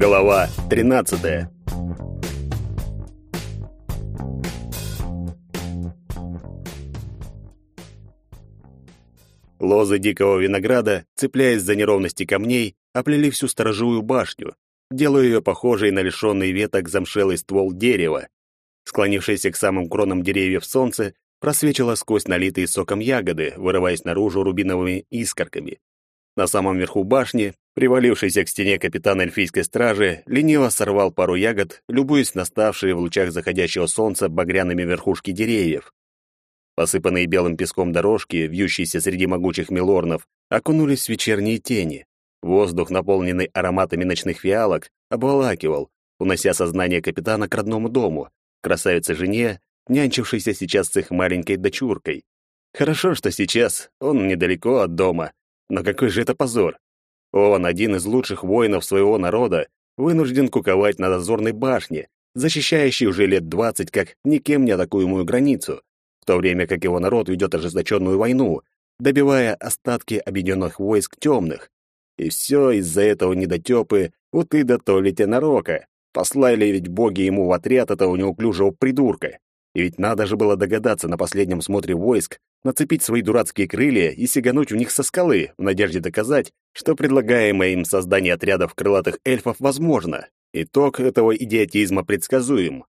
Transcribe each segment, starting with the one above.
Глава 13. Лозы дикого винограда, цепляясь за неровности камней, оплели всю сторожевую башню, делая ее похожей на лишенный веток замшелый ствол дерева. Склонившееся к самым кронам деревьев солнце просвечило сквозь налитые соком ягоды, вырываясь наружу рубиновыми искорками. На самом верху башни, привалившийся к стене капитан эльфийской стражи, лениво сорвал пару ягод, любуясь на ставшие в лучах заходящего солнца багряными верхушки деревьев. Посыпанные белым песком дорожки, вьющиеся среди могучих милорнов, окунулись в вечерние тени. Воздух, наполненный ароматами ночных фиалок, обволакивал, унося сознание капитана к родному дому, красавице-жене, нянчившейся сейчас с их маленькой дочуркой. Хорошо, что сейчас он недалеко от дома, но какой же это позор! Он, один из лучших воинов своего народа, вынужден куковать на дозорной башне, защищающей уже лет двадцать как никем не атакуемую границу, в то время как его народ ведет ожесточенную войну, добивая остатки объединенных войск темных. И все из-за этого недотепы вот и до то ли нарока. Послали ведь боги ему в отряд этого неуклюжего придурка. И ведь надо же было догадаться на последнем смотре войск, нацепить свои дурацкие крылья и сигануть в них со скалы, в надежде доказать, что предлагаемое им создание отрядов крылатых эльфов возможно. Итог этого идиотизма предсказуем.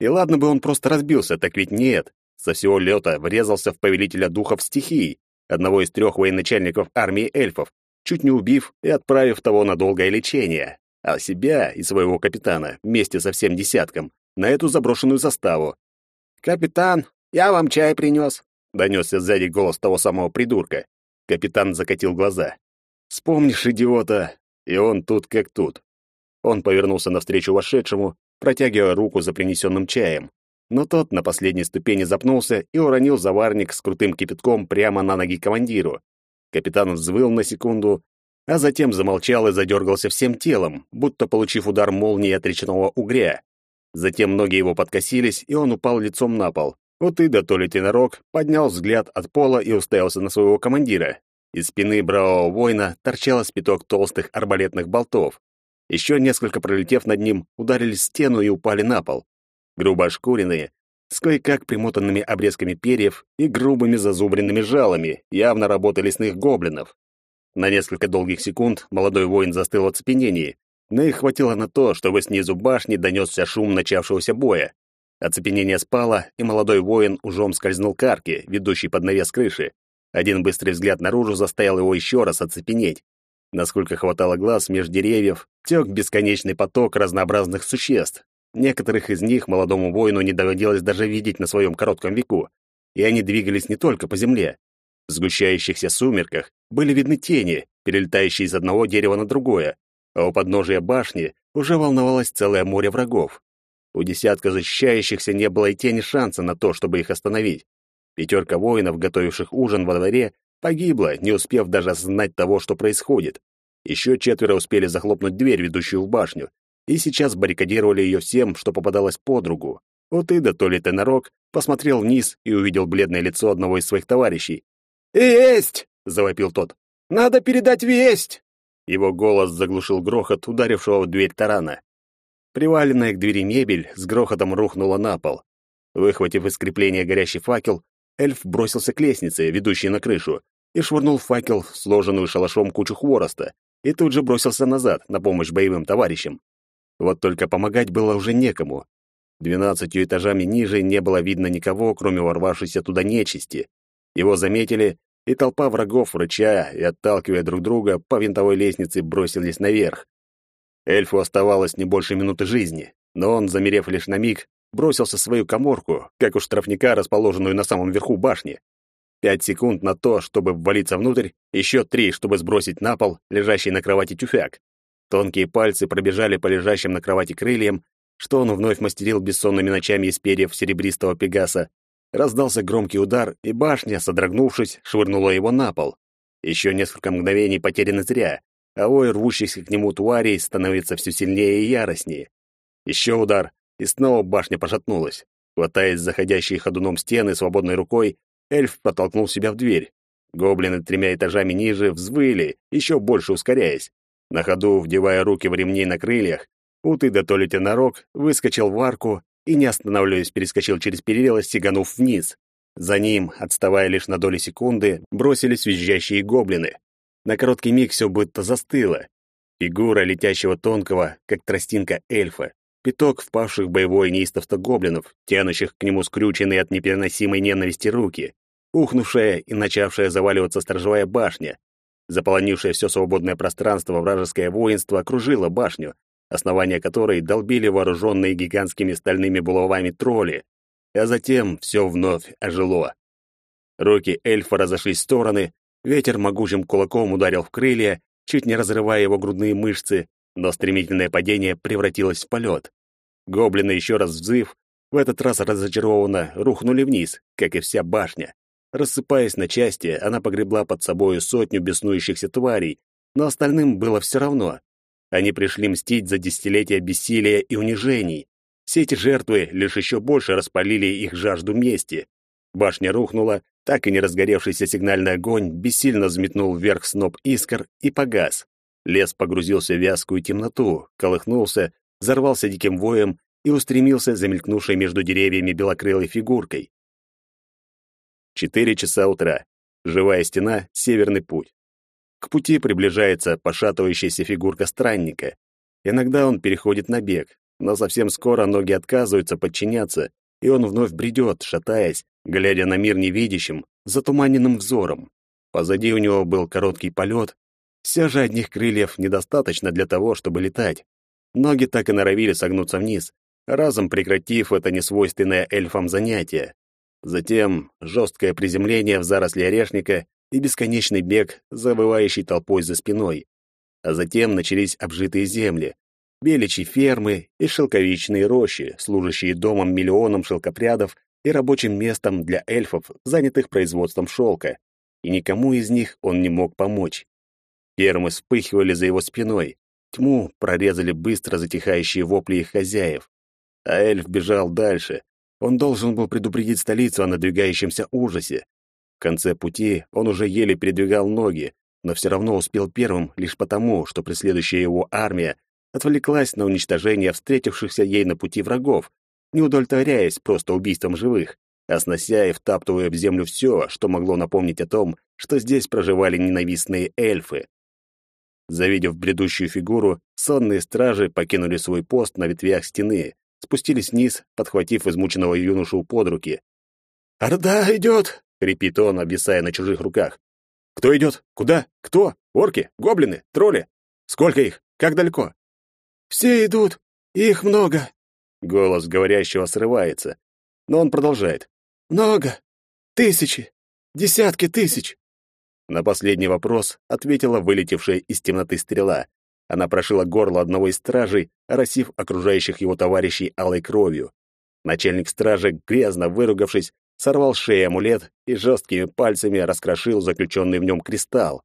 И ладно бы он просто разбился, так ведь нет. Со всего лета врезался в повелителя духов стихий, одного из трех военачальников армии эльфов, чуть не убив и отправив того на долгое лечение, а себя и своего капитана вместе со всем десятком на эту заброшенную заставу. «Капитан, я вам чай принес», Донесся сзади голос того самого придурка. Капитан закатил глаза. «Вспомнишь, идиота!» И он тут как тут. Он повернулся навстречу вошедшему, протягивая руку за принесенным чаем. Но тот на последней ступени запнулся и уронил заварник с крутым кипятком прямо на ноги командиру. Капитан взвыл на секунду, а затем замолчал и задергался всем телом, будто получив удар молнии от речного угря. Затем ноги его подкосились, и он упал лицом на пол. Вот и да то ли тенорок поднял взгляд от пола и уставился на своего командира. Из спины бравого воина торчало спиток толстых арбалетных болтов. Еще несколько пролетев над ним, ударили стену и упали на пол. Грубо ошкуренные, с кое-как примотанными обрезками перьев и грубыми зазубренными жалами, явно работы лесных гоблинов. На несколько долгих секунд молодой воин застыл в оцепенении, но их хватило на то, чтобы снизу башни донесся шум начавшегося боя. Оцепенение спало, и молодой воин ужом скользнул к арке, ведущей под навес крыши. Один быстрый взгляд наружу заставил его еще раз оцепенеть. Насколько хватало глаз меж деревьев, тек бесконечный поток разнообразных существ. Некоторых из них молодому воину не доводилось даже видеть на своем коротком веку. И они двигались не только по земле. В сгущающихся сумерках были видны тени, перелетающие из одного дерева на другое, а у подножия башни уже волновалось целое море врагов. У десятка защищающихся не было и тени шанса на то, чтобы их остановить. Пятерка воинов, готовивших ужин во дворе, погибла, не успев даже осознать того, что происходит. Еще четверо успели захлопнуть дверь, ведущую в башню, и сейчас баррикадировали ее всем, что попадалось под руку. Вот и да то ли Тенорок посмотрел вниз и увидел бледное лицо одного из своих товарищей. «Есть!» — завопил тот. «Надо передать весть!» Его голос заглушил грохот ударившего в дверь тарана. Приваленная к двери мебель с грохотом рухнула на пол. Выхватив из крепления горящий факел, эльф бросился к лестнице, ведущей на крышу, и швырнул факел в сложенную шалашом кучу хвороста, и тут же бросился назад на помощь боевым товарищам. Вот только помогать было уже некому. Двенадцатью этажами ниже не было видно никого, кроме ворвавшейся туда нечисти. Его заметили, и толпа врагов, рыча и отталкивая друг друга, по винтовой лестнице бросились наверх. Эльфу оставалось не больше минуты жизни, но он, замерев лишь на миг, бросился в свою коморку, как у штрафника, расположенную на самом верху башни. Пять секунд на то, чтобы ввалиться внутрь, еще три, чтобы сбросить на пол лежащий на кровати тюфяк. Тонкие пальцы пробежали по лежащим на кровати крыльям, что он вновь мастерил бессонными ночами из перьев серебристого пегаса. Раздался громкий удар, и башня, содрогнувшись, швырнула его на пол. Еще несколько мгновений потеряны зря а ой рвущихся к нему тварей становится все сильнее и яростнее. Еще удар, и снова башня пошатнулась. Хватаясь заходящей ходуном стены свободной рукой, эльф протолкнул себя в дверь. Гоблины тремя этажами ниже взвыли, еще больше ускоряясь. На ходу, вдевая руки в ремни на крыльях, Уты да то ли тенорог выскочил в арку и, не останавливаясь, перескочил через перила, сиганув вниз. За ним, отставая лишь на доли секунды, бросились визжащие гоблины. На короткий миг все будто застыло. Фигура летящего тонкого, как тростинка эльфа, пяток впавших в боевое неистовство гоблинов, тянущих к нему скрюченные от непереносимой ненависти руки, ухнувшая и начавшая заваливаться сторожевая башня. Заполонившее все свободное пространство вражеское воинство окружило башню, основание которой долбили вооруженные гигантскими стальными булавами тролли, а затем все вновь ожило. Руки эльфа разошлись в стороны, ветер могучим кулаком ударил в крылья, чуть не разрывая его грудные мышцы, но стремительное падение превратилось в полет. Гоблины, еще раз взыв, в этот раз разочарованно рухнули вниз, как и вся башня. Рассыпаясь на части, она погребла под собою сотню беснующихся тварей, но остальным было все равно. Они пришли мстить за десятилетия бессилия и унижений. Все эти жертвы лишь еще больше распалили их жажду мести. Башня рухнула, так и не разгоревшийся сигнальный огонь бессильно взметнул вверх сноп искр и погас. Лес погрузился в вязкую темноту, колыхнулся, взорвался диким воем и устремился за мелькнувшей между деревьями белокрылой фигуркой. Четыре часа утра. Живая стена, северный путь. К пути приближается пошатывающаяся фигурка странника. Иногда он переходит на бег, но совсем скоро ноги отказываются подчиняться, и он вновь бредет, шатаясь, глядя на мир невидящим, затуманенным взором. Позади у него был короткий полет. Все же одних крыльев недостаточно для того, чтобы летать. Ноги так и норовили согнуться вниз, разом прекратив это несвойственное эльфам занятие. Затем жесткое приземление в заросли орешника и бесконечный бег, завывающий толпой за спиной. А затем начались обжитые земли, беличьи фермы и шелковичные рощи, служащие домом миллионам шелкопрядов и рабочим местом для эльфов, занятых производством шелка, и никому из них он не мог помочь. Фермы вспыхивали за его спиной, тьму прорезали быстро затихающие вопли их хозяев. А эльф бежал дальше. Он должен был предупредить столицу о надвигающемся ужасе, конце пути он уже еле передвигал ноги, но все равно успел первым лишь потому, что преследующая его армия отвлеклась на уничтожение встретившихся ей на пути врагов, не удовлетворяясь просто убийством живых, а снося и втаптывая в землю все, что могло напомнить о том, что здесь проживали ненавистные эльфы. Завидев бредущую фигуру, сонные стражи покинули свой пост на ветвях стены, спустились вниз, подхватив измученного юношу под руки. «Орда идет!» Хрипит он, обвисая на чужих руках. Кто идет? Куда? Кто? Орки? Гоблины? Тролли? Сколько их? Как далеко? Все идут. Их много. Голос говорящего срывается, но он продолжает. Много. Тысячи. Десятки тысяч. На последний вопрос ответила вылетевшая из темноты стрела. Она прошила горло одного из стражей, оросив окружающих его товарищей алой кровью. Начальник стражи, грязно выругавшись, сорвал с шеи амулет и жесткими пальцами раскрошил заключенный в нем кристалл.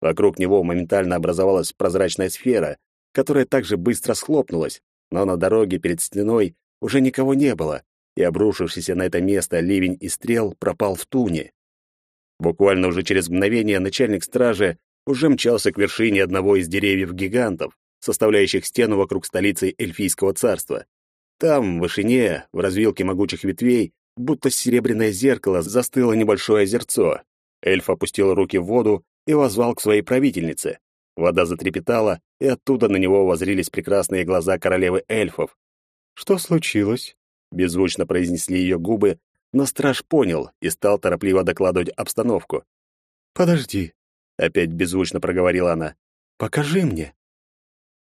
Вокруг него моментально образовалась прозрачная сфера, которая также быстро схлопнулась, но на дороге перед стеной уже никого не было, и обрушившийся на это место ливень и стрел пропал в туне. Буквально уже через мгновение начальник стражи уже мчался к вершине одного из деревьев-гигантов, составляющих стену вокруг столицы эльфийского царства. Там, в вышине, в развилке могучих ветвей, будто серебряное зеркало, застыло небольшое озерцо. Эльф опустил руки в воду и возвал к своей правительнице. Вода затрепетала, и оттуда на него возрились прекрасные глаза королевы эльфов. «Что случилось?» — беззвучно произнесли ее губы, но страж понял и стал торопливо докладывать обстановку. «Подожди», — опять беззвучно проговорила она. «Покажи мне».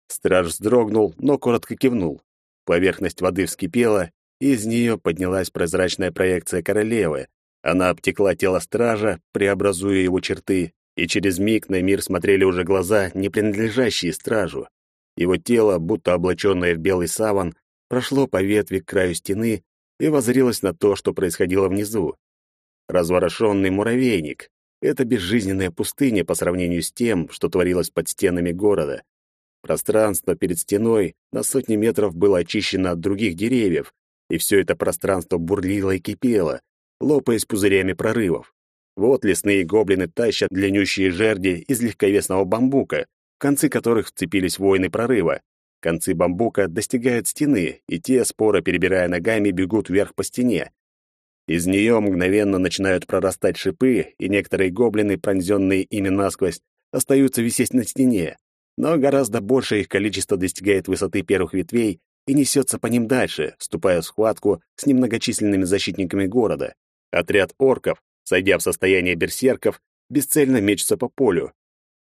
Страж вздрогнул, но коротко кивнул. Поверхность воды вскипела, из нее поднялась прозрачная проекция королевы. Она обтекла тело стража, преобразуя его черты, и через миг на мир смотрели уже глаза, не принадлежащие стражу. Его тело, будто облаченное в белый саван, прошло по ветви к краю стены и воззрилось на то, что происходило внизу. Разворошенный муравейник — это безжизненная пустыня по сравнению с тем, что творилось под стенами города. Пространство перед стеной на сотни метров было очищено от других деревьев, и все это пространство бурлило и кипело, лопаясь пузырями прорывов. Вот лесные гоблины тащат длиннющие жерди из легковесного бамбука, концы которых вцепились воины прорыва. Концы бамбука достигают стены, и те, споро перебирая ногами, бегут вверх по стене. Из нее мгновенно начинают прорастать шипы, и некоторые гоблины, пронзенные ими насквозь, остаются висеть на стене. Но гораздо большее их количество достигает высоты первых ветвей и несется по ним дальше, вступая в схватку с немногочисленными защитниками города. Отряд орков, сойдя в состояние берсерков, бесцельно мечется по полю.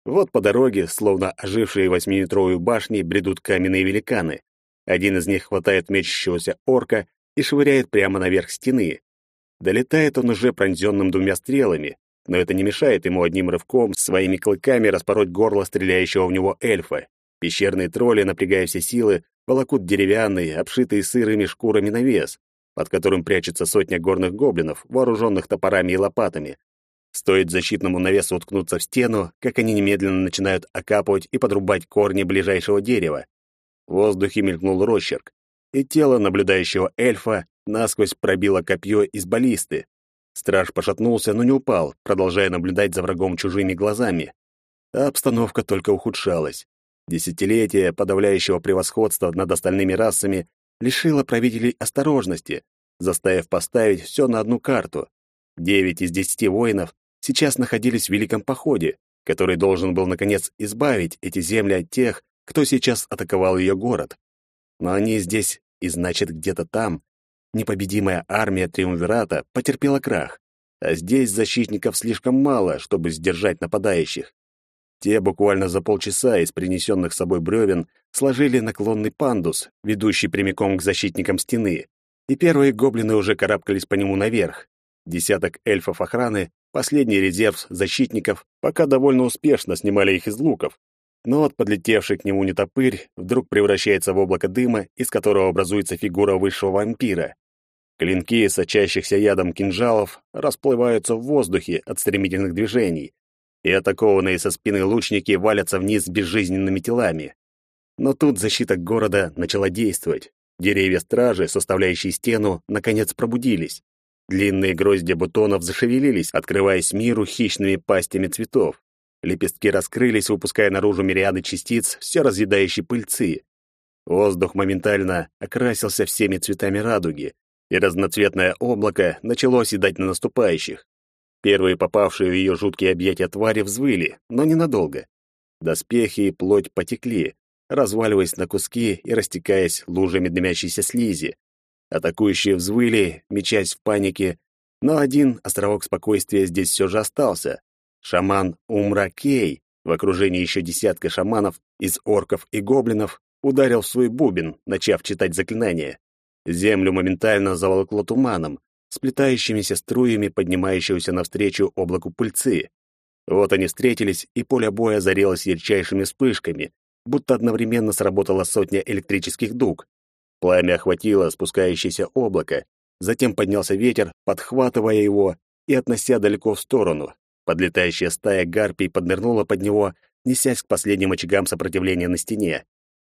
Вот по дороге, словно ожившие восьмиметровые башни, бредут каменные великаны. Один из них хватает мечущегося орка и швыряет прямо наверх стены. Долетает он уже пронзенным двумя стрелами, но это не мешает ему одним рывком своими клыками распороть горло стреляющего в него эльфа. Пещерные тролли, напрягая все силы, волокут деревянный, обшитый сырыми шкурами навес, под которым прячется сотня горных гоблинов, вооруженных топорами и лопатами. Стоит защитному навесу уткнуться в стену, как они немедленно начинают окапывать и подрубать корни ближайшего дерева. В воздухе мелькнул росчерк, и тело наблюдающего эльфа насквозь пробило копье из баллисты. Страж пошатнулся, но не упал, продолжая наблюдать за врагом чужими глазами. А обстановка только ухудшалась. Десятилетия подавляющего превосходства над остальными расами лишило правителей осторожности, заставив поставить все на одну карту. Девять из десяти воинов сейчас находились в великом походе, который должен был, наконец, избавить эти земли от тех, кто сейчас атаковал ее город. Но они здесь, и значит, где-то там, непобедимая армия Триумвирата потерпела крах, а здесь защитников слишком мало, чтобы сдержать нападающих. Те буквально за полчаса из принесенных с собой бревен сложили наклонный пандус, ведущий прямиком к защитникам стены, и первые гоблины уже карабкались по нему наверх. Десяток эльфов охраны, последний резерв защитников, пока довольно успешно снимали их из луков. Но вот подлетевший к нему нетопырь вдруг превращается в облако дыма, из которого образуется фигура высшего вампира. Клинки, сочащихся ядом кинжалов, расплываются в воздухе от стремительных движений, и атакованные со спины лучники валятся вниз безжизненными телами. Но тут защита города начала действовать. Деревья стражи, составляющие стену, наконец пробудились. Длинные гроздья бутонов зашевелились, открываясь миру хищными пастями цветов. Лепестки раскрылись, выпуская наружу мириады частиц все разъедающей пыльцы. Воздух моментально окрасился всеми цветами радуги, и разноцветное облако начало оседать на наступающих. Первые попавшие в ее жуткие объятия твари взвыли, но ненадолго. Доспехи и плоть потекли, разваливаясь на куски и растекаясь лужами дымящейся слизи. Атакующие взвыли, мечась в панике, но один островок спокойствия здесь все же остался. Шаман Умракей в окружении еще десятка шаманов из орков и гоблинов ударил в свой бубен, начав читать заклинание. Землю моментально заволокло туманом, сплетающимися струями поднимающегося навстречу облаку пыльцы. Вот они встретились, и поле боя озарилось ярчайшими вспышками, будто одновременно сработала сотня электрических дуг. Пламя охватило спускающееся облако, затем поднялся ветер, подхватывая его и относя далеко в сторону. Подлетающая стая гарпий поднырнула под него, несясь к последним очагам сопротивления на стене.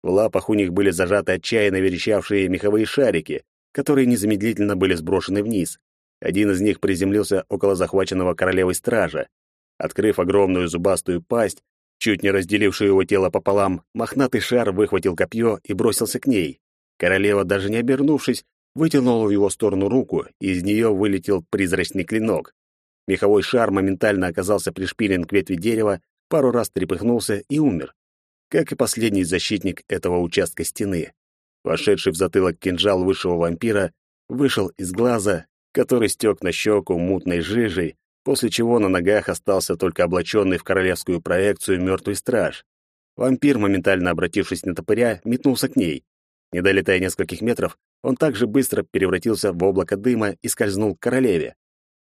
В лапах у них были зажаты отчаянно верещавшие меховые шарики, которые незамедлительно были сброшены вниз. Один из них приземлился около захваченного королевой стража. Открыв огромную зубастую пасть, чуть не разделившую его тело пополам, мохнатый шар выхватил копье и бросился к ней. Королева, даже не обернувшись, вытянула в его сторону руку, и из нее вылетел призрачный клинок. Меховой шар моментально оказался пришпилен к ветви дерева, пару раз трепыхнулся и умер как и последний защитник этого участка стены. Вошедший в затылок кинжал высшего вампира вышел из глаза, который стек на щеку мутной жижей, после чего на ногах остался только облаченный в королевскую проекцию мертвый страж. Вампир, моментально обратившись на топыря, метнулся к ней. Не долетая нескольких метров, он также быстро превратился в облако дыма и скользнул к королеве.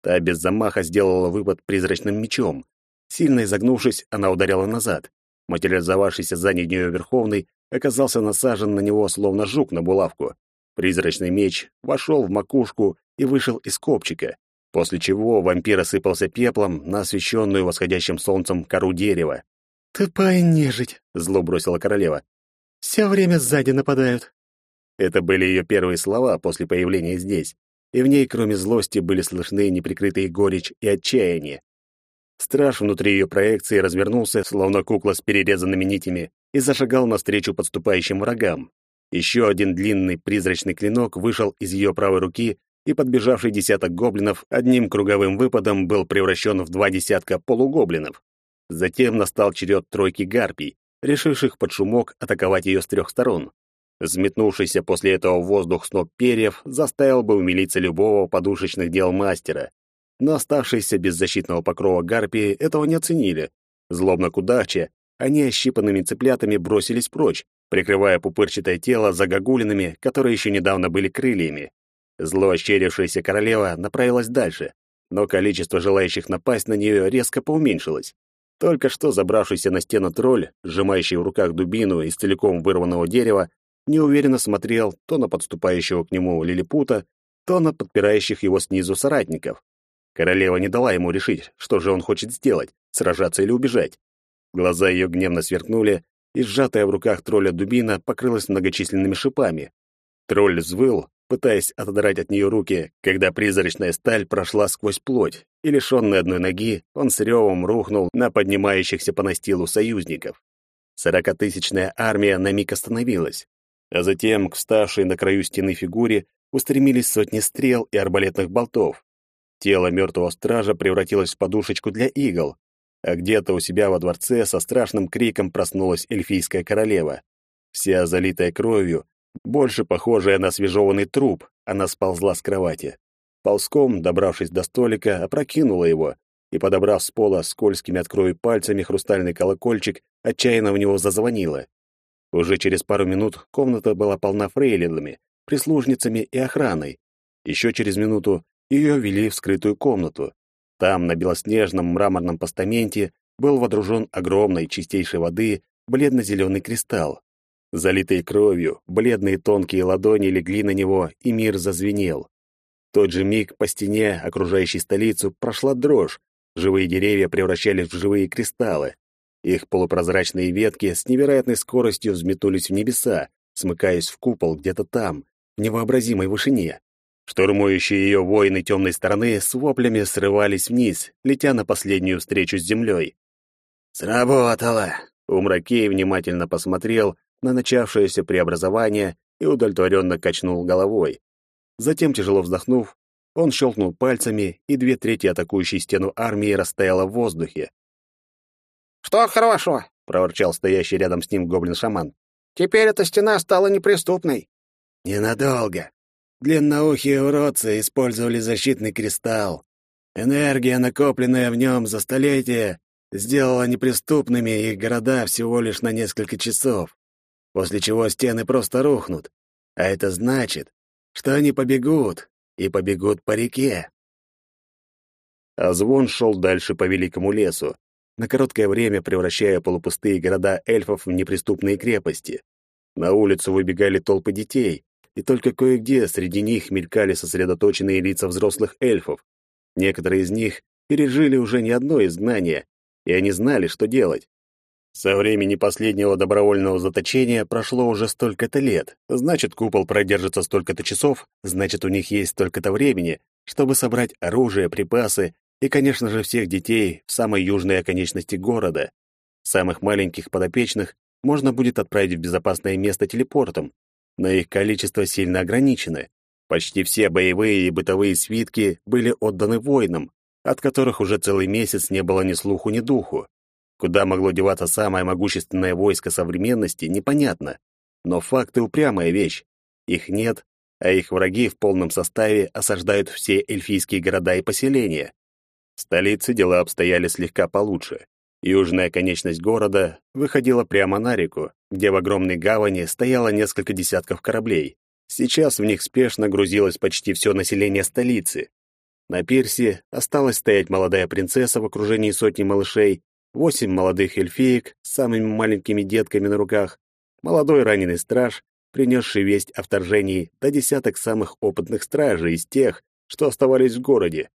Та без замаха сделала выпад призрачным мечом. Сильно изогнувшись, она ударила назад. Материализовавшийся сзади нее Верховный оказался насажен на него, словно жук на булавку. Призрачный меч вошел в макушку и вышел из копчика, после чего вампир осыпался пеплом на освещенную восходящим солнцем кору дерева. «Тупая нежить!» — зло бросила королева. «Все время сзади нападают». Это были ее первые слова после появления здесь, и в ней, кроме злости, были слышны неприкрытые горечь и отчаяние. Страж внутри ее проекции развернулся, словно кукла с перерезанными нитями, и зашагал навстречу подступающим врагам. Еще один длинный призрачный клинок вышел из ее правой руки, и подбежавший десяток гоблинов одним круговым выпадом был превращен в два десятка полугоблинов. Затем настал черед тройки гарпий, решивших под шумок атаковать ее с трех сторон. Взметнувшийся после этого в воздух сноп перьев заставил бы умилиться любого подушечных дел мастера. Но оставшиеся без защитного покрова гарпии этого не оценили. Злобно кудахча, они ощипанными цыплятами бросились прочь, прикрывая пупырчатое тело загогулинами, которые еще недавно были крыльями. Зло ощерившаяся королева направилась дальше, но количество желающих напасть на нее резко поуменьшилось. Только что забравшийся на стену тролль, сжимающий в руках дубину из целиком вырванного дерева, неуверенно смотрел то на подступающего к нему лилипута, то на подпирающих его снизу соратников. Королева не дала ему решить, что же он хочет сделать — сражаться или убежать. Глаза ее гневно сверкнули, и сжатая в руках тролля дубина покрылась многочисленными шипами. Тролль взвыл, пытаясь отодрать от нее руки, когда призрачная сталь прошла сквозь плоть, и, лишенный одной ноги, он с ревом рухнул на поднимающихся по настилу союзников. Сорокатысячная армия на миг остановилась а затем к вставшей на краю стены фигуре устремились сотни стрел и арбалетных болтов. Тело мертвого стража превратилось в подушечку для игл, а где-то у себя во дворце со страшным криком проснулась эльфийская королева. Вся залитая кровью, больше похожая на свежеванный труп, она сползла с кровати. Ползком, добравшись до столика, опрокинула его и, подобрав с пола скользкими от крови пальцами хрустальный колокольчик, отчаянно в него зазвонила. Уже через пару минут комната была полна фрейлинами, прислужницами и охраной. Еще через минуту ее вели в скрытую комнату. Там, на белоснежном мраморном постаменте, был водружен огромной чистейшей воды бледно-зеленый кристалл. Залитые кровью, бледные тонкие ладони легли на него, и мир зазвенел. В тот же миг по стене, окружающей столицу, прошла дрожь. Живые деревья превращались в живые кристаллы. Их полупрозрачные ветки с невероятной скоростью взметнулись в небеса, смыкаясь в купол где-то там, в невообразимой вышине. Штурмующие ее воины темной стороны с воплями срывались вниз, летя на последнюю встречу с землей. «Сработало!» Умракей внимательно посмотрел на начавшееся преобразование и удовлетворенно качнул головой. Затем, тяжело вздохнув, он щелкнул пальцами, и две трети атакующей стену армии растаяло в воздухе, «Что хорошего?» — проворчал стоящий рядом с ним гоблин-шаман. «Теперь эта стена стала неприступной». «Ненадолго. Длинноухие уродцы использовали защитный кристалл. Энергия, накопленная в нем за столетия, сделала неприступными их города всего лишь на несколько часов, после чего стены просто рухнут. А это значит, что они побегут, и побегут по реке». А звон шел дальше по великому лесу, на короткое время превращая полупустые города эльфов в неприступные крепости. На улицу выбегали толпы детей, и только кое-где среди них мелькали сосредоточенные лица взрослых эльфов. Некоторые из них пережили уже не одно изгнание, и они знали, что делать. Со времени последнего добровольного заточения прошло уже столько-то лет. Значит, купол продержится столько-то часов, значит, у них есть столько-то времени, чтобы собрать оружие, припасы и, конечно же, всех детей в самой южной оконечности города. Самых маленьких подопечных можно будет отправить в безопасное место телепортом, но их количество сильно ограничено. Почти все боевые и бытовые свитки были отданы воинам, от которых уже целый месяц не было ни слуху, ни духу. Куда могло деваться самое могущественное войско современности, непонятно. Но факты упрямая вещь. Их нет, а их враги в полном составе осаждают все эльфийские города и поселения. В столице дела обстояли слегка получше. Южная конечность города выходила прямо на реку, где в огромной гавани стояло несколько десятков кораблей. Сейчас в них спешно грузилось почти все население столицы. На пирсе осталась стоять молодая принцесса в окружении сотни малышей, восемь молодых эльфиек с самыми маленькими детками на руках, молодой раненый страж, принесший весть о вторжении, до десяток самых опытных стражей из тех, что оставались в городе.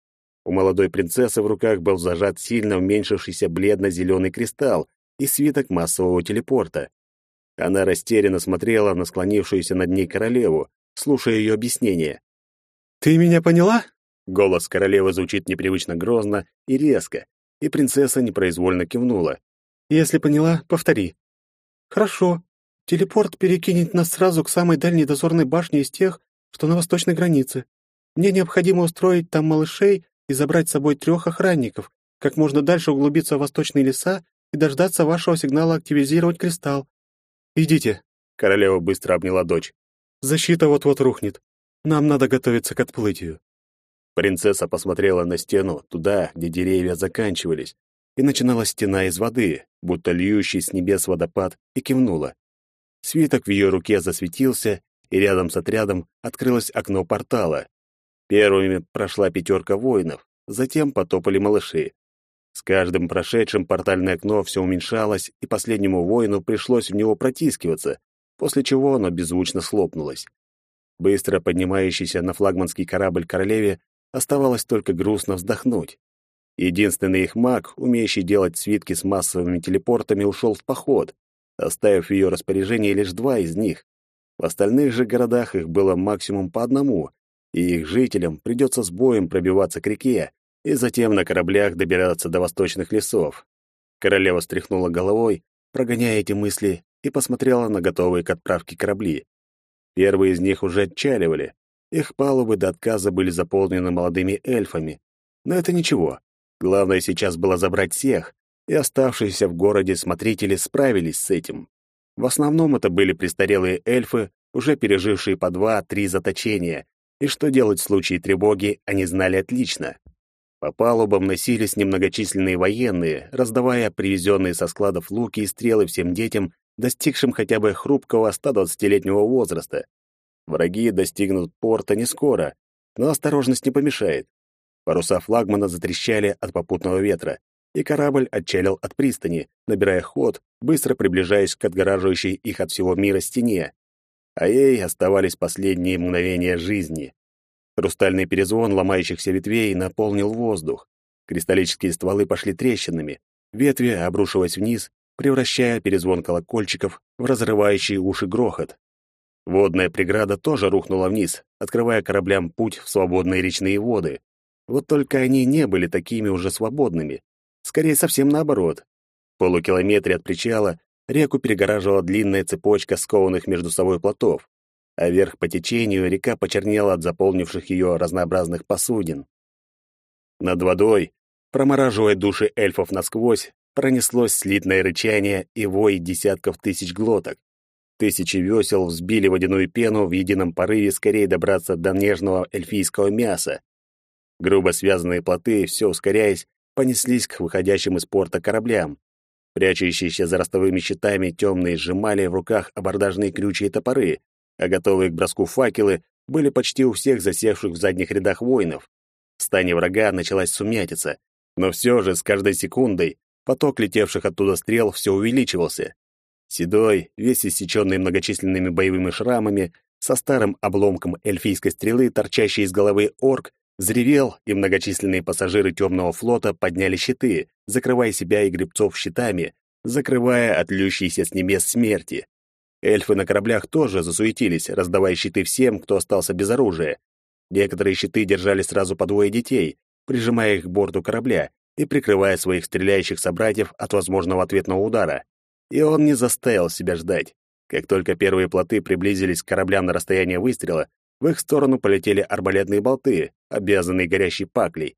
У молодой принцессы в руках был зажат сильно уменьшившийся бледно-зеленый кристалл и свиток массового телепорта. Она растерянно смотрела на склонившуюся над ней королеву, слушая ее объяснение. «Ты меня поняла?» Голос королевы звучит непривычно грозно и резко, и принцесса непроизвольно кивнула. «Если поняла, повтори». «Хорошо. Телепорт перекинет нас сразу к самой дальней дозорной башне из тех, что на восточной границе. Мне необходимо устроить там малышей и забрать с собой трех охранников, как можно дальше углубиться в восточные леса и дождаться вашего сигнала активизировать кристалл. Идите. Королева быстро обняла дочь. Защита вот-вот рухнет. Нам надо готовиться к отплытию. Принцесса посмотрела на стену, туда, где деревья заканчивались, и начиналась стена из воды, будто льющий с небес водопад, и кивнула. Свиток в ее руке засветился, и рядом с отрядом открылось окно портала. Первыми прошла пятерка воинов, затем потопали малыши. С каждым прошедшим портальное окно все уменьшалось, и последнему воину пришлось в него протискиваться, после чего оно беззвучно слопнулось. Быстро поднимающийся на флагманский корабль королеве оставалось только грустно вздохнуть. Единственный их маг, умеющий делать свитки с массовыми телепортами, ушел в поход, оставив в ее распоряжении лишь два из них. В остальных же городах их было максимум по одному, и их жителям придется с боем пробиваться к реке, и затем на кораблях добираться до восточных лесов. Королева стряхнула головой, прогоняя эти мысли, и посмотрела на готовые к отправке корабли. Первые из них уже отчаливали. Их палубы до отказа были заполнены молодыми эльфами. Но это ничего. Главное сейчас было забрать всех, и оставшиеся в городе смотрители справились с этим. В основном это были престарелые эльфы, уже пережившие по два-три заточения, и что делать в случае тревоги, они знали отлично. По палубам носились немногочисленные военные, раздавая привезенные со складов луки и стрелы всем детям, достигшим хотя бы хрупкого 120-летнего возраста. Враги достигнут порта не скоро, но осторожность не помешает. Паруса флагмана затрещали от попутного ветра, и корабль отчалил от пристани, набирая ход, быстро приближаясь к отгораживающей их от всего мира стене. А ей оставались последние мгновения жизни. Хрустальный перезвон ломающихся ветвей наполнил воздух. Кристаллические стволы пошли трещинами. Ветви, обрушиваясь вниз, превращая перезвон колокольчиков в разрывающий уши грохот. Водная преграда тоже рухнула вниз, открывая кораблям путь в свободные речные воды. Вот только они не были такими уже свободными. Скорее, совсем наоборот. В полукилометре от причала реку перегораживала длинная цепочка скованных между собой плотов а вверх по течению река почернела от заполнивших ее разнообразных посудин. Над водой, промораживая души эльфов насквозь, пронеслось слитное рычание и вой десятков тысяч глоток. Тысячи весел взбили водяную пену в едином порыве скорее добраться до нежного эльфийского мяса. Грубо связанные плоты, все ускоряясь, понеслись к выходящим из порта кораблям. Прячущиеся за ростовыми щитами темные сжимали в руках абордажные ключи и топоры, а готовые к броску факелы были почти у всех засевших в задних рядах воинов. В стане врага началась сумятица, но все же с каждой секундой поток летевших оттуда стрел все увеличивался. Седой, весь иссеченный многочисленными боевыми шрамами, со старым обломком эльфийской стрелы, торчащей из головы орк, взревел, и многочисленные пассажиры темного флота подняли щиты, закрывая себя и гребцов щитами, закрывая от льющейся с небес смерти. Эльфы на кораблях тоже засуетились, раздавая щиты всем, кто остался без оружия. Некоторые щиты держали сразу по двое детей, прижимая их к борту корабля и прикрывая своих стреляющих собратьев от возможного ответного удара. И он не заставил себя ждать. Как только первые плоты приблизились к кораблям на расстояние выстрела, в их сторону полетели арбалетные болты, обвязанные горящей паклей.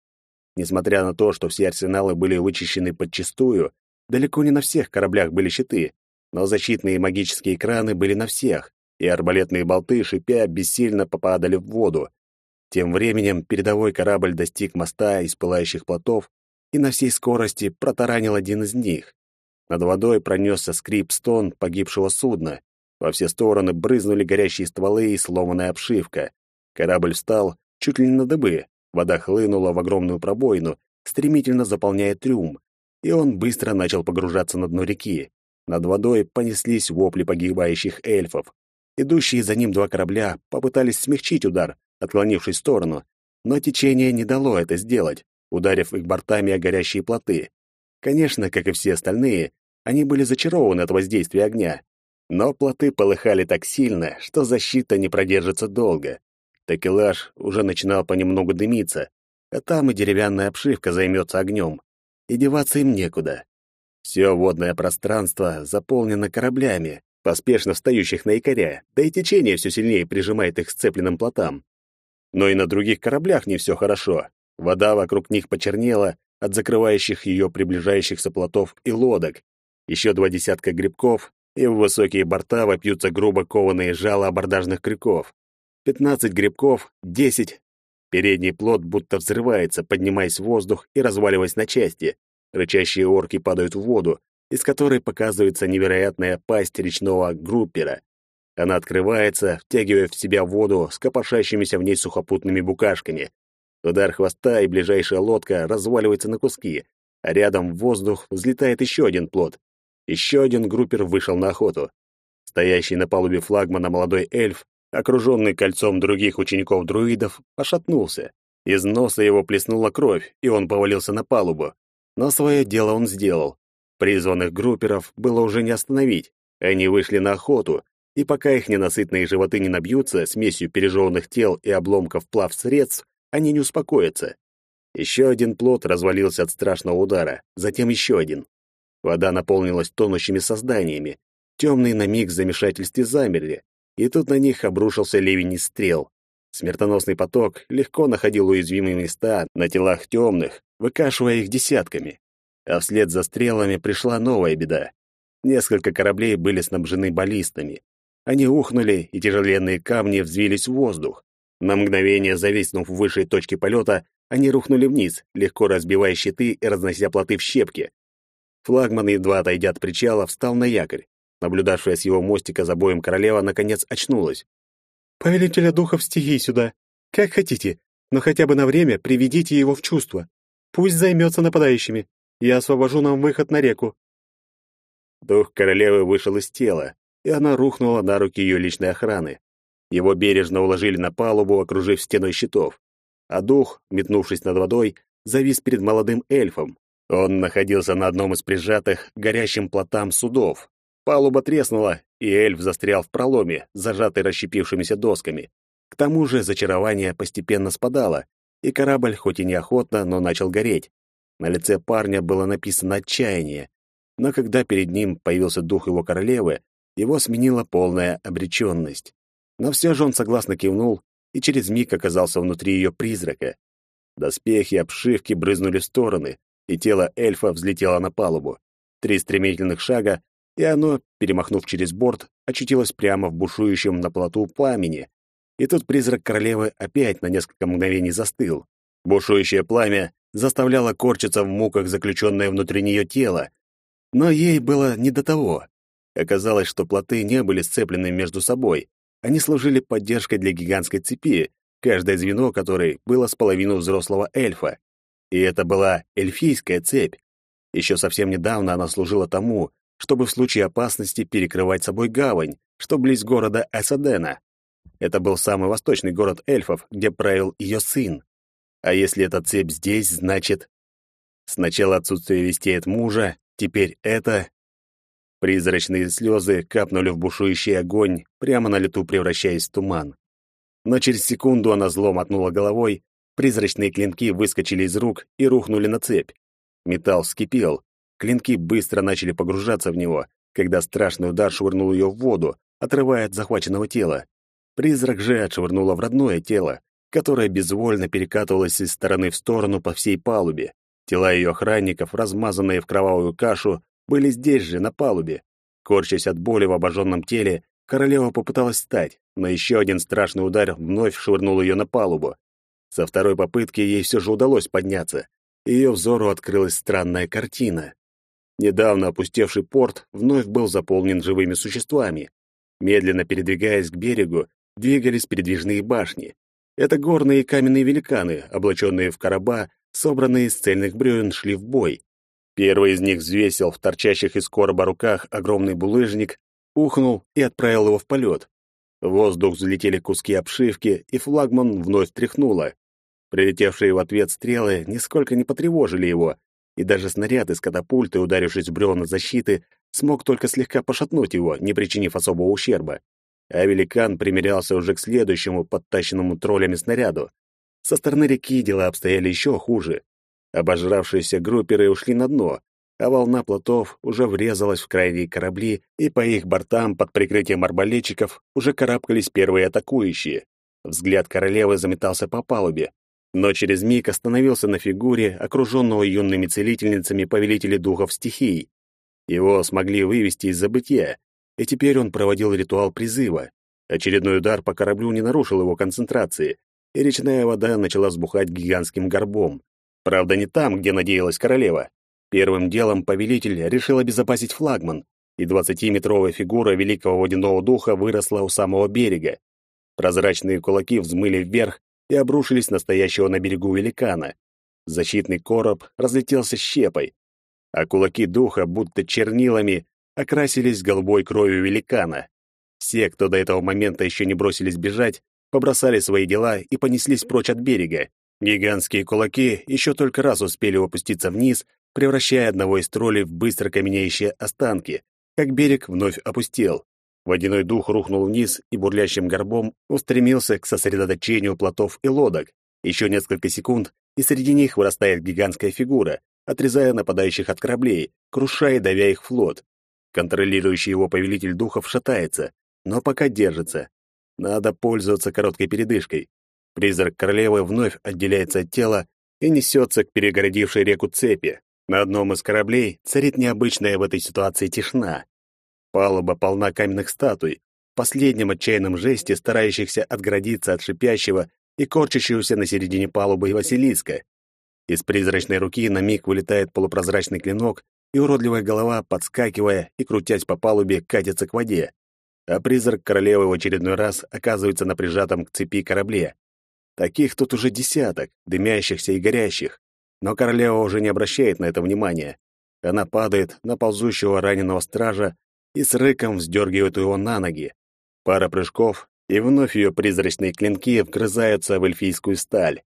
Несмотря на то, что все арсеналы были вычищены подчистую, далеко не на всех кораблях были щиты, но защитные магические экраны были на всех, и арбалетные болты, шипя, бессильно попадали в воду. Тем временем передовой корабль достиг моста из пылающих плотов и на всей скорости протаранил один из них. Над водой пронесся скрип-стон погибшего судна. Во все стороны брызнули горящие стволы и сломанная обшивка. Корабль встал чуть ли не на дыбы. Вода хлынула в огромную пробоину, стремительно заполняя трюм, и он быстро начал погружаться на дно реки. Над водой понеслись вопли погибающих эльфов. Идущие за ним два корабля попытались смягчить удар, отклонившись в сторону, но течение не дало это сделать, ударив их бортами о горящие плоты. Конечно, как и все остальные, они были зачарованы от воздействия огня. Но плоты полыхали так сильно, что защита не продержится долго. Такелаж уже начинал понемногу дымиться, а там и деревянная обшивка займется огнем. и деваться им некуда. Все водное пространство заполнено кораблями, поспешно встающих на якоря, да и течение все сильнее прижимает их к сцепленным плотам. Но и на других кораблях не все хорошо. Вода вокруг них почернела от закрывающих ее приближающихся плотов и лодок. Еще два десятка грибков, и в высокие борта вопьются грубо кованые жало абордажных крюков. Пятнадцать грибков, десять. Передний плот будто взрывается, поднимаясь в воздух и разваливаясь на части. Рычащие орки падают в воду, из которой показывается невероятная пасть речного группера. Она открывается, втягивая в себя воду с копошащимися в ней сухопутными букашками. Удар хвоста, и ближайшая лодка разваливается на куски, а рядом в воздух взлетает еще один плот. Еще один группер вышел на охоту. Стоящий на палубе флагмана молодой эльф, окруженный кольцом других учеников-друидов, пошатнулся. Из носа его плеснула кровь, и он повалился на палубу. Но свое дело он сделал. Призванных групперов было уже не остановить. Они вышли на охоту, и пока их ненасытные животы не набьются смесью пережеванных тел и обломков плав средств, они не успокоятся. Еще один плот развалился от страшного удара, затем еще один. Вода наполнилась тонущими созданиями. Темные на миг в замешательстве замерли, и тут на них обрушился ливень из стрел. Смертоносный поток легко находил уязвимые места на телах темных, выкашивая их десятками. А вслед за стрелами пришла новая беда. Несколько кораблей были снабжены баллистами. Они ухнули, и тяжеленные камни взвились в воздух. На мгновение зависнув в высшей точке полета, они рухнули вниз, легко разбивая щиты и разнося плоты в щепки. Флагман, едва отойдя от причала, встал на якорь. Наблюдавшая с его мостика за боем королева, наконец очнулась. «Повелителя духов стихий сюда. Как хотите, но хотя бы на время приведите его в чувство. Пусть займется нападающими. Я освобожу нам выход на реку». Дух королевы вышел из тела, и она рухнула на руки ее личной охраны. Его бережно уложили на палубу, окружив стеной щитов. А дух, метнувшись над водой, завис перед молодым эльфом. Он находился на одном из прижатых горящим плотам судов. Палуба треснула, и эльф застрял в проломе, зажатый расщепившимися досками. К тому же зачарование постепенно спадало, и корабль хоть и неохотно, но начал гореть. На лице парня было написано отчаяние, но когда перед ним появился дух его королевы, его сменила полная обреченность. Но все же он согласно кивнул и через миг оказался внутри ее призрака. Доспехи обшивки брызнули в стороны, и тело эльфа взлетело на палубу. Три стремительных шага, и оно, перемахнув через борт, очутилось прямо в бушующем на плоту пламени. И тут призрак королевы опять на несколько мгновений застыл. Бушующее пламя заставляла корчиться в муках заключенное внутри нее тело. Но ей было не до того. Оказалось, что плоты не были сцеплены между собой. Они служили поддержкой для гигантской цепи, каждое звено которой было с половину взрослого эльфа. И это была эльфийская цепь. Еще совсем недавно она служила тому, чтобы в случае опасности перекрывать собой гавань, что близ города Эсадена. Это был самый восточный город эльфов, где правил ее сын. А если эта цепь здесь, значит... Сначала отсутствие вестей от мужа, теперь это... Призрачные слезы капнули в бушующий огонь, прямо на лету превращаясь в туман. Но через секунду она зло мотнула головой, призрачные клинки выскочили из рук и рухнули на цепь. Металл вскипел, клинки быстро начали погружаться в него, когда страшный удар швырнул ее в воду, отрывая от захваченного тела. Призрак же отшвырнула в родное тело, которая безвольно перекатывалась из стороны в сторону по всей палубе. Тела ее охранников, размазанные в кровавую кашу, были здесь же, на палубе. Корчась от боли в обожженном теле, королева попыталась встать, но еще один страшный удар вновь швырнул ее на палубу. Со второй попытки ей все же удалось подняться. Ее взору открылась странная картина. Недавно опустевший порт вновь был заполнен живыми существами. Медленно передвигаясь к берегу, двигались передвижные башни. Это горные каменные великаны, облаченные в короба, собранные из цельных бревен, шли в бой. Первый из них взвесил в торчащих из короба руках огромный булыжник, ухнул и отправил его в полет. В воздух взлетели куски обшивки, и флагман вновь тряхнуло. Прилетевшие в ответ стрелы нисколько не потревожили его, и даже снаряд из катапульты, ударившись в бревна защиты, смог только слегка пошатнуть его, не причинив особого ущерба а великан примерялся уже к следующему подтащенному троллями снаряду. Со стороны реки дела обстояли еще хуже. Обожравшиеся групперы ушли на дно, а волна плотов уже врезалась в крайние корабли, и по их бортам под прикрытием арбалетчиков уже карабкались первые атакующие. Взгляд королевы заметался по палубе, но через миг остановился на фигуре, окруженного юными целительницами повелителей духов стихий. Его смогли вывести из забытия, и теперь он проводил ритуал призыва. Очередной удар по кораблю не нарушил его концентрации, и речная вода начала сбухать гигантским горбом. Правда, не там, где надеялась королева. Первым делом повелитель решил обезопасить флагман, и двадцатиметровая фигура великого водяного духа выросла у самого берега. Прозрачные кулаки взмыли вверх и обрушились на стоящего на берегу великана. Защитный короб разлетелся щепой, а кулаки духа, будто чернилами, окрасились голубой кровью великана. Все, кто до этого момента еще не бросились бежать, побросали свои дела и понеслись прочь от берега. Гигантские кулаки еще только раз успели опуститься вниз, превращая одного из троллей в быстро каменеющие останки, как берег вновь опустел. Водяной дух рухнул вниз и бурлящим горбом устремился к сосредоточению плотов и лодок. Еще несколько секунд, и среди них вырастает гигантская фигура, отрезая нападающих от кораблей, крушая и давя их флот. Контролирующий его повелитель духов шатается, но пока держится. Надо пользоваться короткой передышкой. Призрак королевы вновь отделяется от тела и несется к перегородившей реку цепи. На одном из кораблей царит необычная в этой ситуации тишина. Палуба полна каменных статуй, в последнем отчаянном жесте старающихся отгородиться от шипящего и корчащегося на середине палубы Василиска. Из призрачной руки на миг вылетает полупрозрачный клинок, и уродливая голова, подскакивая и крутясь по палубе, катится к воде. А призрак королевы в очередной раз оказывается на прижатом к цепи корабле. Таких тут уже десяток, дымящихся и горящих. Но королева уже не обращает на это внимания. Она падает на ползущего раненого стража и с рыком вздергивает его на ноги. Пара прыжков, и вновь ее призрачные клинки вгрызаются в эльфийскую сталь.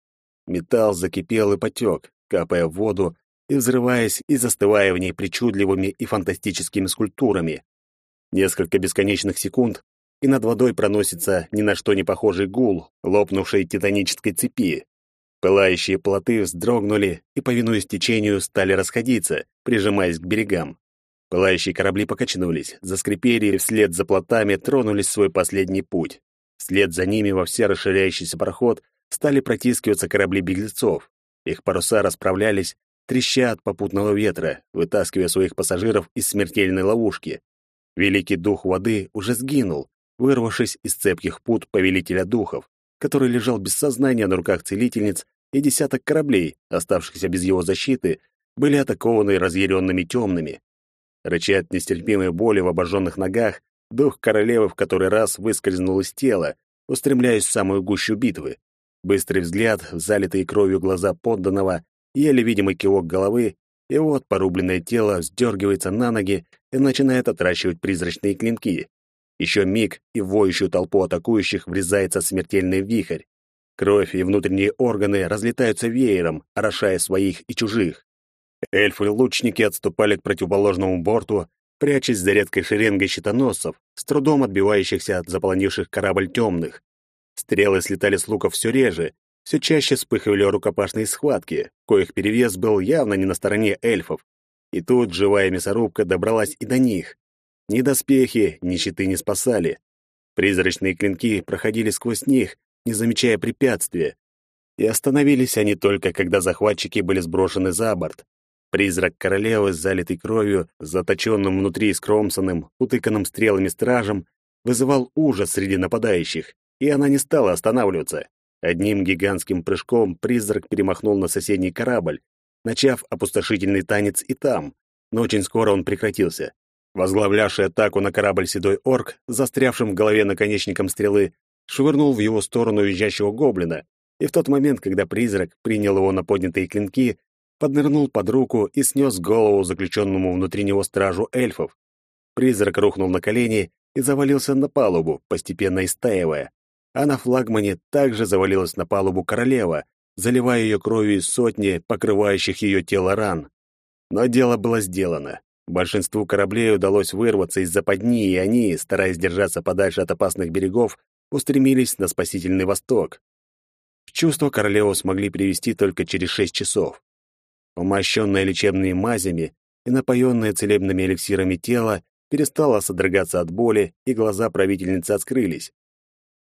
Металл закипел и потек, капая в воду и взрываясь и застывая в ней причудливыми и фантастическими скульптурами. Несколько бесконечных секунд, и над водой проносится ни на что не похожий гул, лопнувшей титанической цепи. Пылающие плоты вздрогнули и, повинуясь течению, стали расходиться, прижимаясь к берегам. Пылающие корабли покачнулись, заскрипели и вслед за плотами тронулись свой последний путь. Вслед за ними во все расширяющийся проход стали протискиваться корабли беглецов. Их паруса расправлялись, треща от попутного ветра, вытаскивая своих пассажиров из смертельной ловушки. Великий дух воды уже сгинул, вырвавшись из цепких пут повелителя духов, который лежал без сознания на руках целительниц, и десяток кораблей, оставшихся без его защиты, были атакованы разъяренными темными. Рыча от нестерпимой боли в обожженных ногах, дух королевы в который раз выскользнул из тела, устремляясь в самую гущу битвы. Быстрый взгляд в залитые кровью глаза подданного, еле видимый кивок головы, и вот порубленное тело вздергивается на ноги и начинает отращивать призрачные клинки. Еще миг, и воющую толпу атакующих врезается смертельный вихрь. Кровь и внутренние органы разлетаются веером, орошая своих и чужих. Эльфы-лучники отступали к противоположному борту, прячась за редкой шеренгой щитоносцев, с трудом отбивающихся от заполонивших корабль темных. Стрелы слетали с луков все реже, все чаще вспыхивали рукопашные схватки, коих перевес был явно не на стороне эльфов. И тут живая мясорубка добралась и до них. Ни доспехи, ни щиты не спасали. Призрачные клинки проходили сквозь них, не замечая препятствия. И остановились они только, когда захватчики были сброшены за борт. Призрак королевы, залитый кровью, заточенным внутри скромсанным, утыканным стрелами стражем, вызывал ужас среди нападающих, и она не стала останавливаться. Одним гигантским прыжком призрак перемахнул на соседний корабль, начав опустошительный танец и там, но очень скоро он прекратился. Возглавлявший атаку на корабль седой орк, застрявшим в голове наконечником стрелы, швырнул в его сторону визжащего гоблина, и в тот момент, когда призрак принял его на поднятые клинки, поднырнул под руку и снес голову заключенному внутри него стражу эльфов. Призрак рухнул на колени и завалился на палубу, постепенно истаивая. А на флагмане также завалилась на палубу королева, заливая ее кровью сотни покрывающих ее тело ран. Но дело было сделано. Большинству кораблей удалось вырваться из западни, и они, стараясь держаться подальше от опасных берегов, устремились на спасительный восток. В чувство королеву смогли привести только через шесть часов. Умощенное лечебными мазями и напоенное целебными эликсирами тело перестало содрогаться от боли, и глаза правительницы открылись.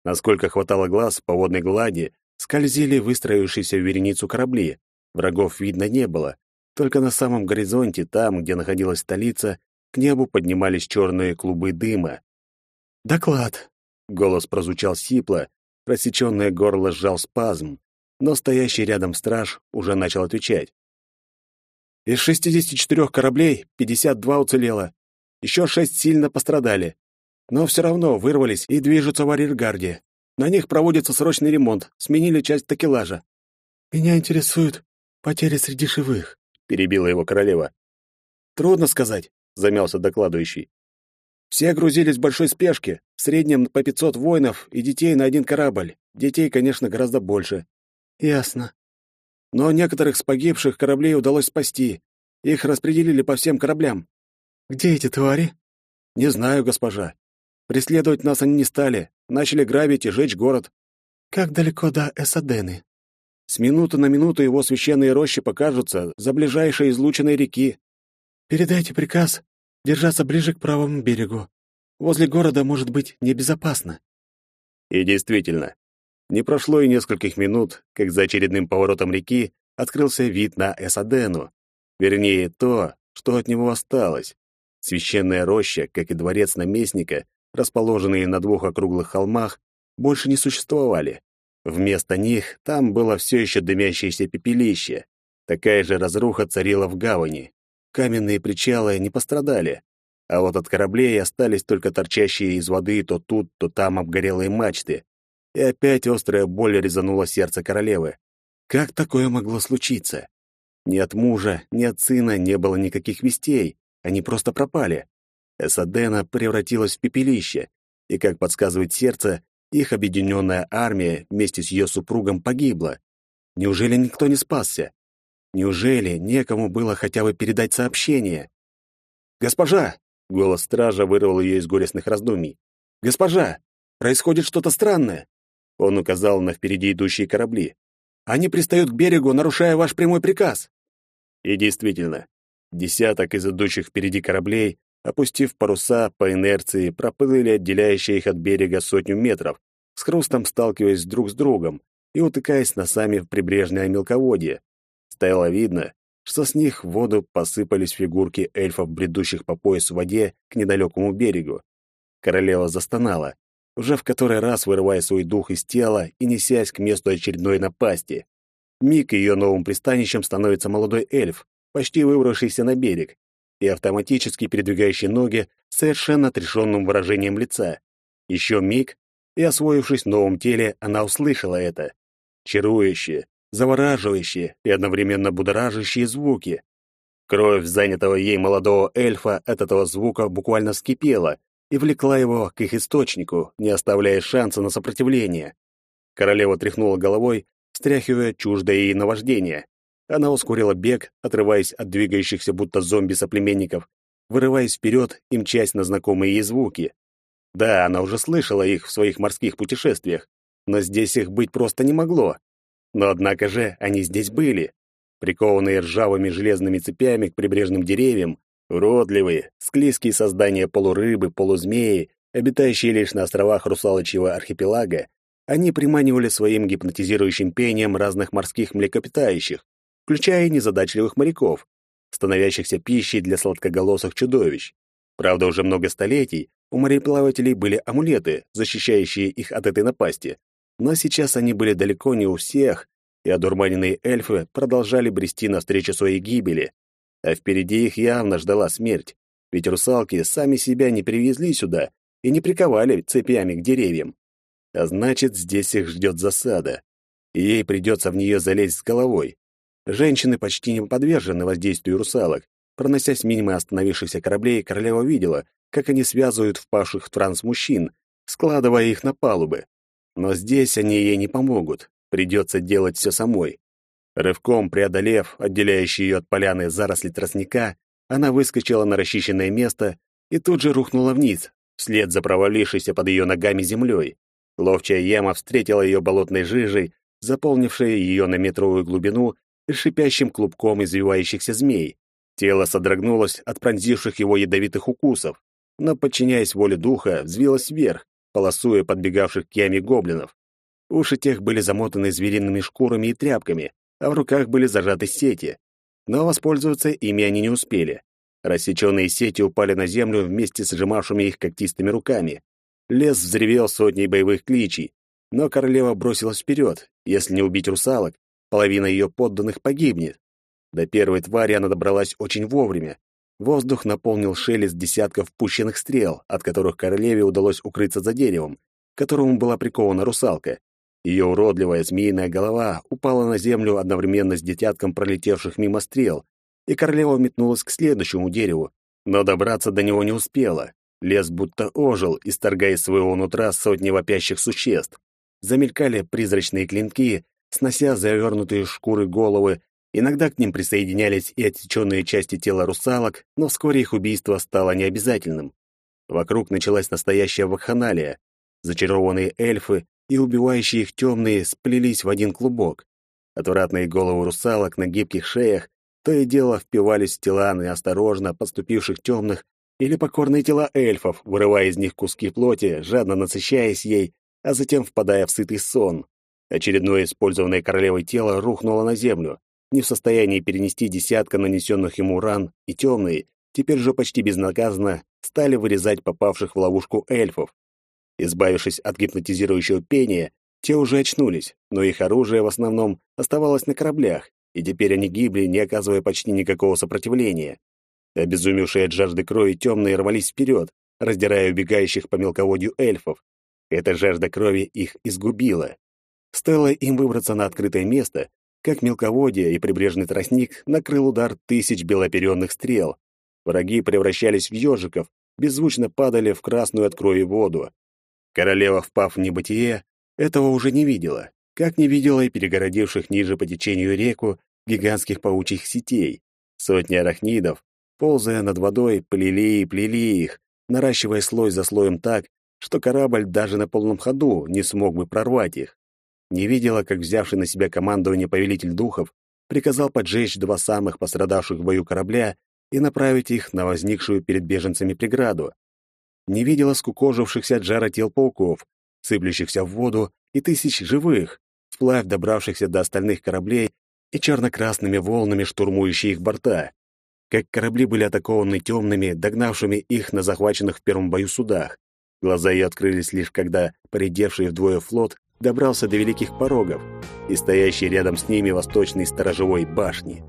Насколько хватало глаз по водной глади, скользили выстроившиеся в вереницу корабли. Врагов видно не было. Только на самом горизонте, там, где находилась столица, к небу поднимались черные клубы дыма. «Доклад!» — голос прозвучал сипло, рассеченное горло сжал спазм, но стоящий рядом страж уже начал отвечать. Из 64 кораблей 52 уцелело. Еще шесть сильно пострадали. Но все равно вырвались и движутся в арьергарде. На них проводится срочный ремонт, сменили часть такелажа. «Меня интересуют потери среди живых», — перебила его королева. «Трудно сказать», — замялся докладывающий. «Все грузились в большой спешке, в среднем по 500 воинов и детей на один корабль. Детей, конечно, гораздо больше». «Ясно но некоторых с погибших кораблей удалось спасти. Их распределили по всем кораблям. Где эти твари? Не знаю, госпожа. Преследовать нас они не стали, начали грабить и жечь город. Как далеко до Эсадены? С минуты на минуту его священные рощи покажутся за ближайшей излученной реки. Передайте приказ держаться ближе к правому берегу. Возле города может быть небезопасно. И действительно, не прошло и нескольких минут, как за очередным поворотом реки открылся вид на Эсадену. Вернее, то, что от него осталось. Священная роща, как и дворец наместника, расположенные на двух округлых холмах, больше не существовали. Вместо них там было все еще дымящееся пепелище. Такая же разруха царила в гавани. Каменные причалы не пострадали, а вот от кораблей остались только торчащие из воды то тут, то там обгорелые мачты. И опять острая боль резанула сердце королевы. Как такое могло случиться? Ни от мужа, ни от сына не было никаких вестей. Они просто пропали. Эсадена превратилась в пепелище, и, как подсказывает сердце, их объединенная армия вместе с ее супругом погибла. Неужели никто не спасся? Неужели некому было хотя бы передать сообщение? «Госпожа!» — голос стража вырвал ее из горестных раздумий. «Госпожа! Происходит что-то странное!» Он указал на впереди идущие корабли. Они пристают к берегу, нарушая ваш прямой приказ. И действительно, десяток из идущих впереди кораблей, опустив паруса по инерции, проплыли отделяющие их от берега сотню метров, с хрустом сталкиваясь друг с другом и утыкаясь носами в прибрежное мелководье. Стало видно, что с них в воду посыпались фигурки эльфов, бредущих по пояс в воде к недалекому берегу. Королева застонала, уже в который раз вырывая свой дух из тела и несясь к месту очередной напасти. Миг ее новым пристанищем становится молодой эльф, почти выбравшийся на берег, и автоматически передвигающий ноги с совершенно отрешенным выражением лица. Еще миг, и, освоившись в новом теле, она услышала это. Чарующие, завораживающие и одновременно будоражащие звуки. Кровь занятого ей молодого эльфа от этого звука буквально вскипела, и влекла его к их источнику, не оставляя шанса на сопротивление. Королева тряхнула головой, стряхивая чуждое ей наваждение. Она ускорила бег, отрываясь от двигающихся будто зомби-соплеменников, вырываясь вперед и мчась на знакомые ей звуки. Да, она уже слышала их в своих морских путешествиях, но здесь их быть просто не могло. Но однако же они здесь были. Прикованные ржавыми железными цепями к прибрежным деревьям, Уродливые, склизкие создания полурыбы, полузмеи, обитающие лишь на островах русалочьего архипелага, они приманивали своим гипнотизирующим пением разных морских млекопитающих, включая незадачливых моряков, становящихся пищей для сладкоголосых чудовищ. Правда, уже много столетий у мореплавателей были амулеты, защищающие их от этой напасти, но сейчас они были далеко не у всех, и одурманенные эльфы продолжали брести навстречу своей гибели, а впереди их явно ждала смерть, ведь русалки сами себя не привезли сюда и не приковали цепями к деревьям. А значит, здесь их ждет засада, и ей придется в нее залезть с головой. Женщины почти не подвержены воздействию русалок. Проносясь мимо остановившихся кораблей, королева видела, как они связывают впавших в транс мужчин, складывая их на палубы. Но здесь они ей не помогут. Придется делать все самой. Рывком преодолев отделяющий ее от поляны заросли тростника, она выскочила на расчищенное место и тут же рухнула вниз, вслед за провалившейся под ее ногами землей. Ловчая яма встретила ее болотной жижей, заполнившей ее на метровую глубину и шипящим клубком извивающихся змей. Тело содрогнулось от пронзивших его ядовитых укусов, но, подчиняясь воле духа, взвилось вверх, полосуя подбегавших к яме гоблинов. Уши тех были замотаны звериными шкурами и тряпками, а в руках были зажаты сети. Но воспользоваться ими они не успели. Рассеченные сети упали на землю вместе с сжимавшими их когтистыми руками. Лес взревел сотней боевых кличей, но королева бросилась вперед. Если не убить русалок, половина ее подданных погибнет. До первой твари она добралась очень вовремя. Воздух наполнил шелест десятков пущенных стрел, от которых королеве удалось укрыться за деревом, к которому была прикована русалка. Ее уродливая змеиная голова упала на землю одновременно с десятком пролетевших мимо стрел, и королева метнулась к следующему дереву, но добраться до него не успела. Лес будто ожил, исторгая из своего нутра сотни вопящих существ. Замелькали призрачные клинки, снося завернутые шкуры головы, иногда к ним присоединялись и отсеченные части тела русалок, но вскоре их убийство стало необязательным. Вокруг началась настоящая вакханалия. Зачарованные эльфы и убивающие их темные сплелись в один клубок. Отвратные головы русалок на гибких шеях то и дело впивались в тела неосторожно подступивших темных или покорные тела эльфов, вырывая из них куски плоти, жадно насыщаясь ей, а затем впадая в сытый сон. Очередное использованное королевой тело рухнуло на землю, не в состоянии перенести десятка нанесенных ему ран, и темные, теперь же почти безнаказанно, стали вырезать попавших в ловушку эльфов. Избавившись от гипнотизирующего пения, те уже очнулись, но их оружие в основном оставалось на кораблях, и теперь они гибли, не оказывая почти никакого сопротивления. Обезумевшие от жажды крови темные рвались вперед, раздирая убегающих по мелководью эльфов. Эта жажда крови их изгубила. Стоило им выбраться на открытое место, как мелководье и прибрежный тростник накрыл удар тысяч белоперенных стрел. Враги превращались в ежиков, беззвучно падали в красную от крови воду. Королева, впав в небытие, этого уже не видела, как не видела и перегородивших ниже по течению реку гигантских паучьих сетей. Сотни арахнидов, ползая над водой, плели и плели их, наращивая слой за слоем так, что корабль даже на полном ходу не смог бы прорвать их. Не видела, как взявший на себя командование повелитель духов приказал поджечь два самых пострадавших в бою корабля и направить их на возникшую перед беженцами преграду. Не видела скукожившихся от жара тел пауков, сыплющихся в воду, и тысяч живых, вплавь добравшихся до остальных кораблей и черно-красными волнами штурмующие их борта. Как корабли были атакованы темными, догнавшими их на захваченных в первом бою судах. Глаза ее открылись лишь когда поредевший вдвое флот добрался до великих порогов и стоящий рядом с ними восточной сторожевой башни.